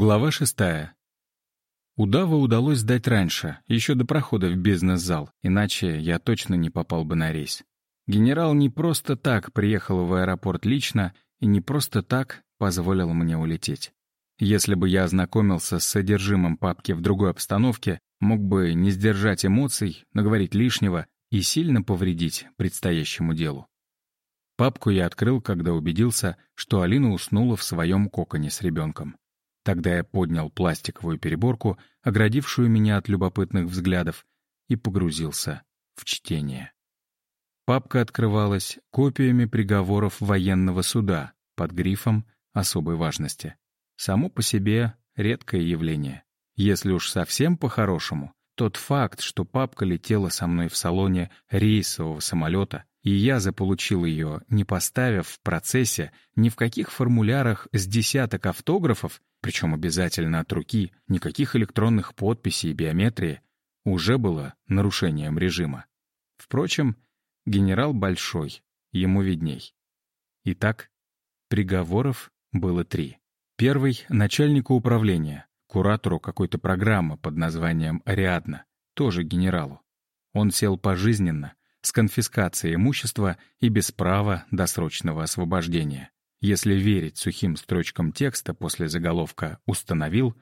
Глава шестая. Удава удалось сдать раньше, еще до прохода в бизнес-зал, иначе я точно не попал бы на рейс. Генерал не просто так приехал в аэропорт лично и не просто так позволил мне улететь. Если бы я ознакомился с содержимым папки в другой обстановке, мог бы не сдержать эмоций, наговорить лишнего и сильно повредить предстоящему делу. Папку я открыл, когда убедился, что Алина уснула в своем коконе с ребенком. Тогда я поднял пластиковую переборку, оградившую меня от любопытных взглядов, и погрузился в чтение. Папка открывалась копиями приговоров военного суда под грифом особой важности. Само по себе редкое явление. Если уж совсем по-хорошему, тот факт, что папка летела со мной в салоне рейсового самолета, и я заполучил ее, не поставив в процессе ни в каких формулярах с десяток автографов, причем обязательно от руки, никаких электронных подписей и биометрии, уже было нарушением режима. Впрочем, генерал большой, ему видней. Итак, приговоров было три. Первый — начальнику управления, куратору какой-то программы под названием «Ариадна», тоже генералу. Он сел пожизненно, с конфискацией имущества и без права досрочного освобождения если верить сухим строчкам текста после заголовка «установил»,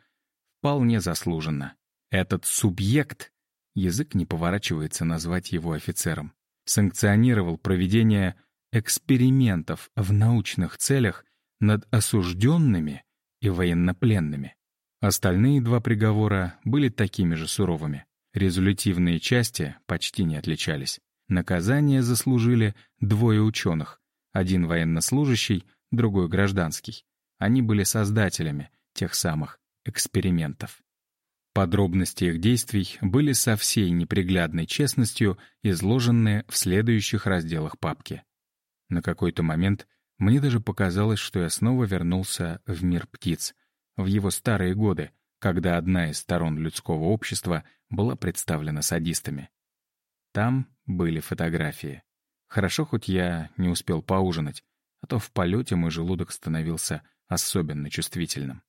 вполне заслуженно. Этот субъект, язык не поворачивается назвать его офицером, санкционировал проведение экспериментов в научных целях над осужденными и военнопленными. Остальные два приговора были такими же суровыми. Резолютивные части почти не отличались. Наказание заслужили двое ученых, один военнослужащий, другой гражданский. Они были создателями тех самых экспериментов. Подробности их действий были со всей неприглядной честностью изложены в следующих разделах папки. На какой-то момент мне даже показалось, что я снова вернулся в мир птиц, в его старые годы, когда одна из сторон людского общества была представлена садистами. Там были фотографии. Хорошо, хоть я не успел поужинать, то в полете мой желудок становился особенно чувствительным.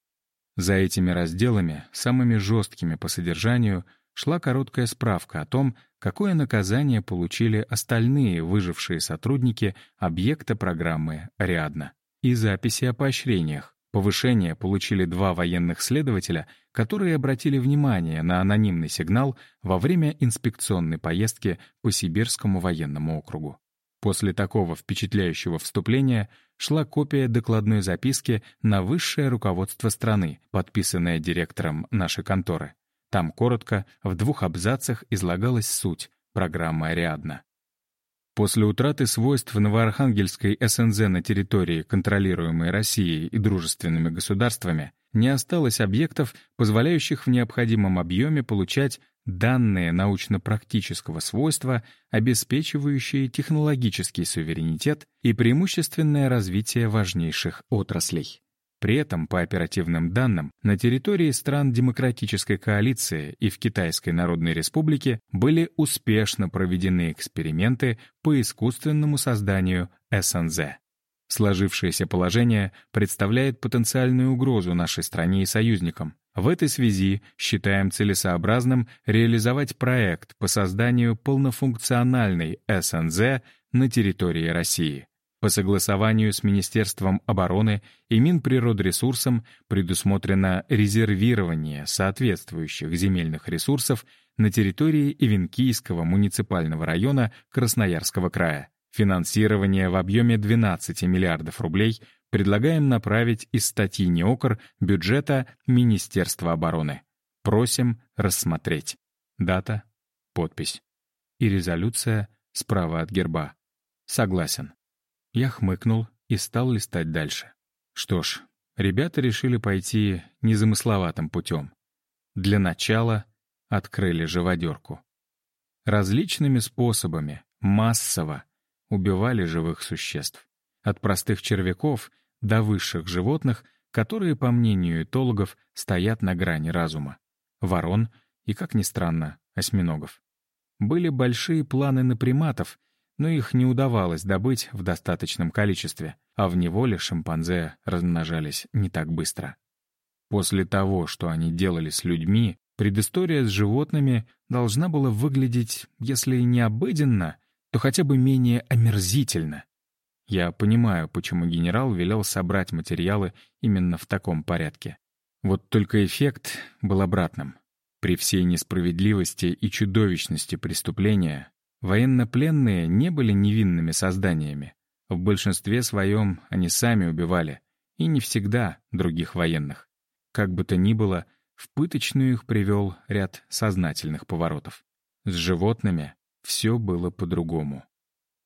За этими разделами, самыми жесткими по содержанию, шла короткая справка о том, какое наказание получили остальные выжившие сотрудники объекта программы «Ариадна». И записи о поощрениях. Повышение получили два военных следователя, которые обратили внимание на анонимный сигнал во время инспекционной поездки по Сибирскому военному округу. После такого впечатляющего вступления шла копия докладной записки на высшее руководство страны, подписанная директором нашей конторы. Там коротко, в двух абзацах излагалась суть программы «Ариадна». После утраты свойств Новоархангельской СНЗ на территории, контролируемой Россией и дружественными государствами, не осталось объектов, позволяющих в необходимом объеме получать данные научно-практического свойства, обеспечивающие технологический суверенитет и преимущественное развитие важнейших отраслей. При этом, по оперативным данным, на территории стран Демократической коалиции и в Китайской Народной Республике были успешно проведены эксперименты по искусственному созданию СНЗ. Сложившееся положение представляет потенциальную угрозу нашей стране и союзникам. В этой связи считаем целесообразным реализовать проект по созданию полнофункциональной СНЗ на территории России. По согласованию с Министерством обороны и Минприродресурсом предусмотрено резервирование соответствующих земельных ресурсов на территории Ивенкийского муниципального района Красноярского края. Финансирование в объеме 12 миллиардов рублей предлагаем направить из статьи НЕОКР бюджета Министерства обороны. Просим рассмотреть. Дата, подпись. И резолюция справа от герба. Согласен. Я хмыкнул и стал листать дальше. Что ж, ребята решили пойти незамысловатым путем. Для начала открыли живодерку. Различными способами, массово, убивали живых существ. От простых червяков до высших животных, которые, по мнению этологов, стоят на грани разума. Ворон и, как ни странно, осьминогов. Были большие планы на приматов, но их не удавалось добыть в достаточном количестве, а в неволе шимпанзе размножались не так быстро. После того, что они делали с людьми, предыстория с животными должна была выглядеть, если не обыденно, то хотя бы менее омерзительно. Я понимаю, почему генерал велел собрать материалы именно в таком порядке. Вот только эффект был обратным. При всей несправедливости и чудовищности преступления военнопленные не были невинными созданиями. В большинстве своем они сами убивали, и не всегда других военных. Как бы то ни было, в пыточную их привел ряд сознательных поворотов. С животными все было по-другому.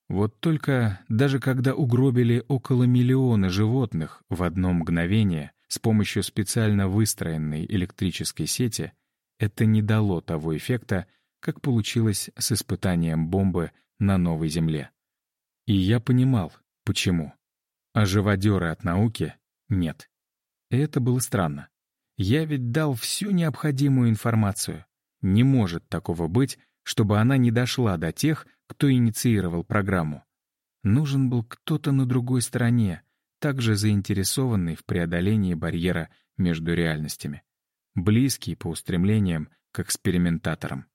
Вот только даже когда угробили около миллиона животных в одно мгновение с помощью специально выстроенной электрической сети, это не дало того эффекта, как получилось с испытанием бомбы на новой Земле. И я понимал, почему. А живодеры от науки — нет. И это было странно. Я ведь дал всю необходимую информацию. Не может такого быть, чтобы она не дошла до тех, кто инициировал программу. Нужен был кто-то на другой стороне, также заинтересованный в преодолении барьера между реальностями. Близкий по устремлениям к экспериментаторам.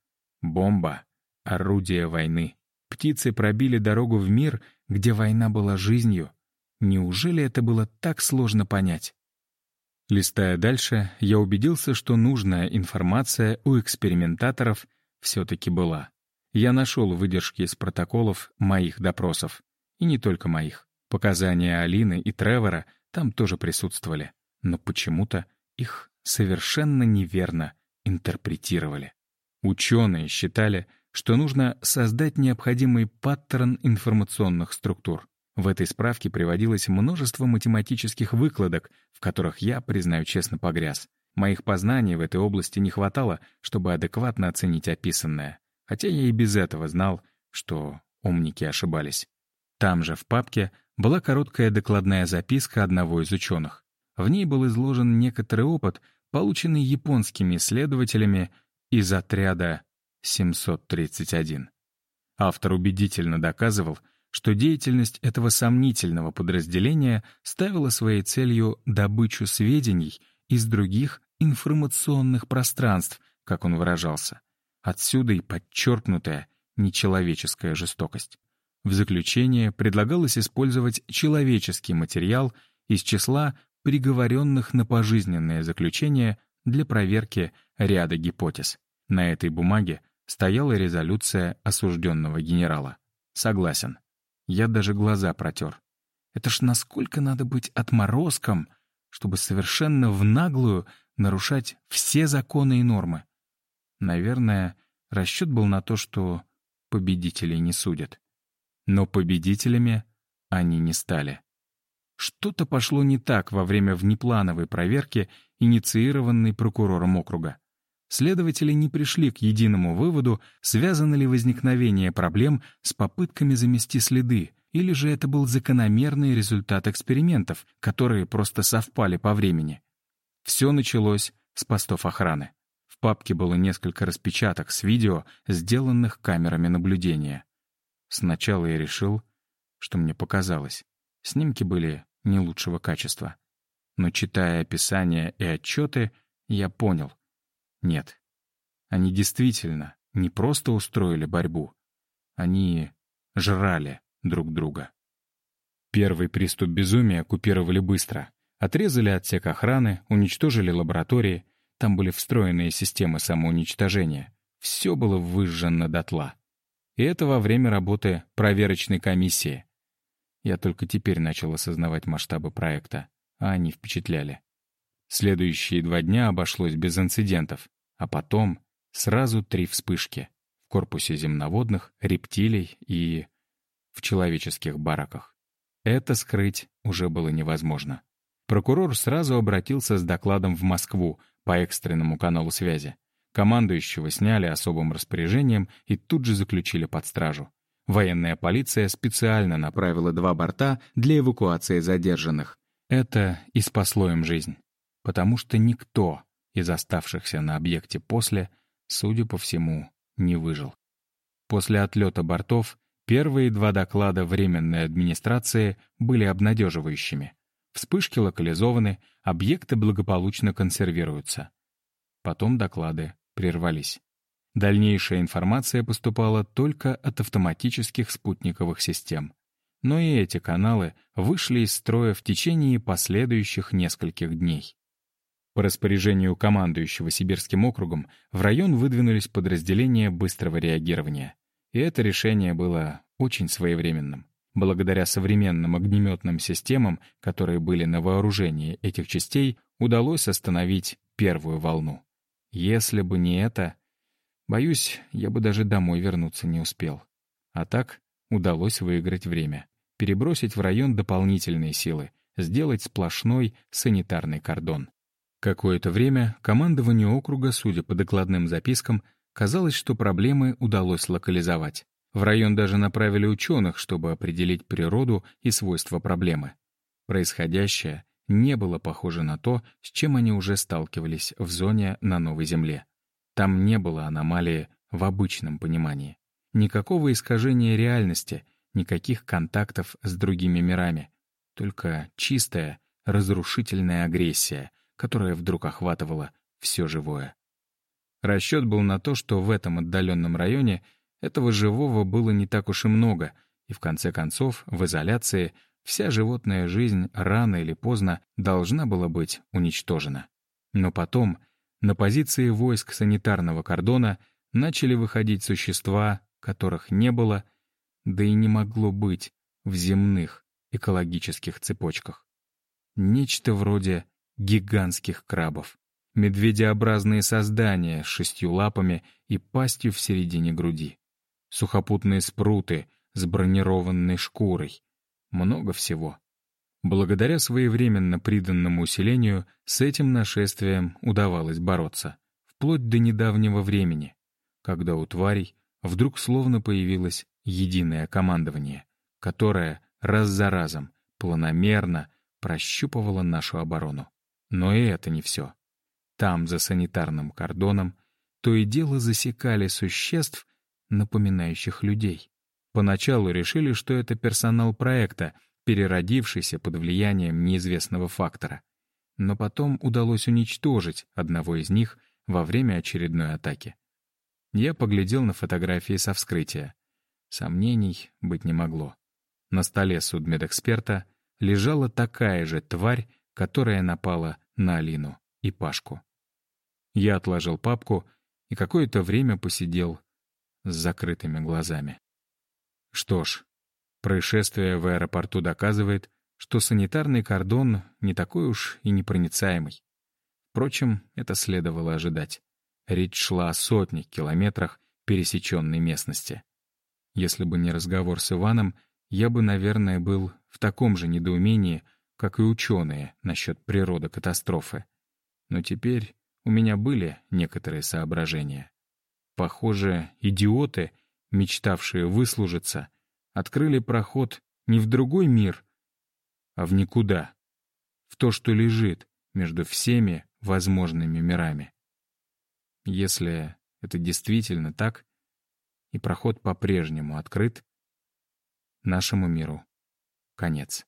Бомба — орудие войны. Птицы пробили дорогу в мир, где война была жизнью. Неужели это было так сложно понять? Листая дальше, я убедился, что нужная информация у экспериментаторов все-таки была. Я нашел выдержки из протоколов моих допросов. И не только моих. Показания Алины и Тревора там тоже присутствовали. Но почему-то их совершенно неверно интерпретировали. Ученые считали, что нужно создать необходимый паттерн информационных структур. В этой справке приводилось множество математических выкладок, в которых я, признаю честно, погряз. Моих познаний в этой области не хватало, чтобы адекватно оценить описанное. Хотя я и без этого знал, что умники ошибались. Там же, в папке, была короткая докладная записка одного из ученых. В ней был изложен некоторый опыт, полученный японскими исследователями из отряда 731. Автор убедительно доказывал, что деятельность этого сомнительного подразделения ставила своей целью добычу сведений из других информационных пространств, как он выражался. Отсюда и подчеркнутая нечеловеческая жестокость. В заключение предлагалось использовать человеческий материал из числа приговоренных на пожизненное заключение для проверки ряда гипотез. На этой бумаге стояла резолюция осужденного генерала. Согласен. Я даже глаза протер. Это ж насколько надо быть отморозком, чтобы совершенно в наглую нарушать все законы и нормы. Наверное, расчет был на то, что победителей не судят. Но победителями они не стали. Что-то пошло не так во время внеплановой проверки, инициированной прокурором округа. Следователи не пришли к единому выводу, связано ли возникновение проблем с попытками замести следы, или же это был закономерный результат экспериментов, которые просто совпали по времени. Все началось с постов охраны. В папке было несколько распечаток с видео, сделанных камерами наблюдения. Сначала я решил, что мне показалось. Снимки были не лучшего качества. Но читая описания и отчеты, я понял — нет. Они действительно не просто устроили борьбу. Они жрали друг друга. Первый приступ безумия купировали быстро. Отрезали отсек охраны, уничтожили лаборатории. Там были встроенные системы самоуничтожения. Все было выжжено дотла. И это во время работы проверочной комиссии. Я только теперь начал осознавать масштабы проекта, а они впечатляли. Следующие два дня обошлось без инцидентов. А потом сразу три вспышки в корпусе земноводных, рептилий и в человеческих бараках. Это скрыть уже было невозможно. Прокурор сразу обратился с докладом в Москву по экстренному каналу связи. Командующего сняли особым распоряжением и тут же заключили под стражу. Военная полиция специально направила два борта для эвакуации задержанных. Это и спасло им жизнь. Потому что никто из оставшихся на объекте после, судя по всему, не выжил. После отлета бортов первые два доклада Временной администрации были обнадеживающими. Вспышки локализованы, объекты благополучно консервируются. Потом доклады прервались. Дальнейшая информация поступала только от автоматических спутниковых систем. Но и эти каналы вышли из строя в течение последующих нескольких дней. По распоряжению командующего Сибирским округом в район выдвинулись подразделения быстрого реагирования. И это решение было очень своевременным. Благодаря современным огнеметным системам, которые были на вооружении этих частей, удалось остановить первую волну. Если бы не это, боюсь, я бы даже домой вернуться не успел. А так удалось выиграть время, перебросить в район дополнительные силы, сделать сплошной санитарный кордон. Какое-то время командованию округа, судя по докладным запискам, казалось, что проблемы удалось локализовать. В район даже направили ученых, чтобы определить природу и свойства проблемы. Происходящее не было похоже на то, с чем они уже сталкивались в зоне на Новой Земле. Там не было аномалии в обычном понимании. Никакого искажения реальности, никаких контактов с другими мирами. Только чистая, разрушительная агрессия, которая вдруг охватывала все живое. Расчет был на то, что в этом отдаленном районе этого живого было не так уж и много, и в конце концов, в изоляции, вся животная жизнь рано или поздно должна была быть уничтожена. Но потом на позиции войск санитарного кордона начали выходить существа, которых не было, да и не могло быть в земных экологических цепочках. Нечто вроде гигантских крабов. Медведеобразные создания с шестью лапами и пастью в середине груди сухопутные спруты с бронированной шкурой. Много всего. Благодаря своевременно приданному усилению с этим нашествием удавалось бороться. Вплоть до недавнего времени, когда у тварей вдруг словно появилось единое командование, которое раз за разом планомерно прощупывало нашу оборону. Но и это не все. Там, за санитарным кордоном, то и дело засекали существ, напоминающих людей. Поначалу решили, что это персонал проекта, переродившийся под влиянием неизвестного фактора. Но потом удалось уничтожить одного из них во время очередной атаки. Я поглядел на фотографии со вскрытия. Сомнений быть не могло. На столе судмедэксперта лежала такая же тварь, которая напала на Алину и Пашку. Я отложил папку и какое-то время посидел с закрытыми глазами. Что ж, происшествие в аэропорту доказывает, что санитарный кордон не такой уж и непроницаемый. Впрочем, это следовало ожидать. Речь шла о сотнях километрах пересеченной местности. Если бы не разговор с Иваном, я бы, наверное, был в таком же недоумении, как и ученые насчет природы катастрофы. Но теперь у меня были некоторые соображения. Похоже, идиоты, мечтавшие выслужиться, открыли проход не в другой мир, а в никуда, в то, что лежит между всеми возможными мирами. Если это действительно так, и проход по-прежнему открыт, нашему миру конец.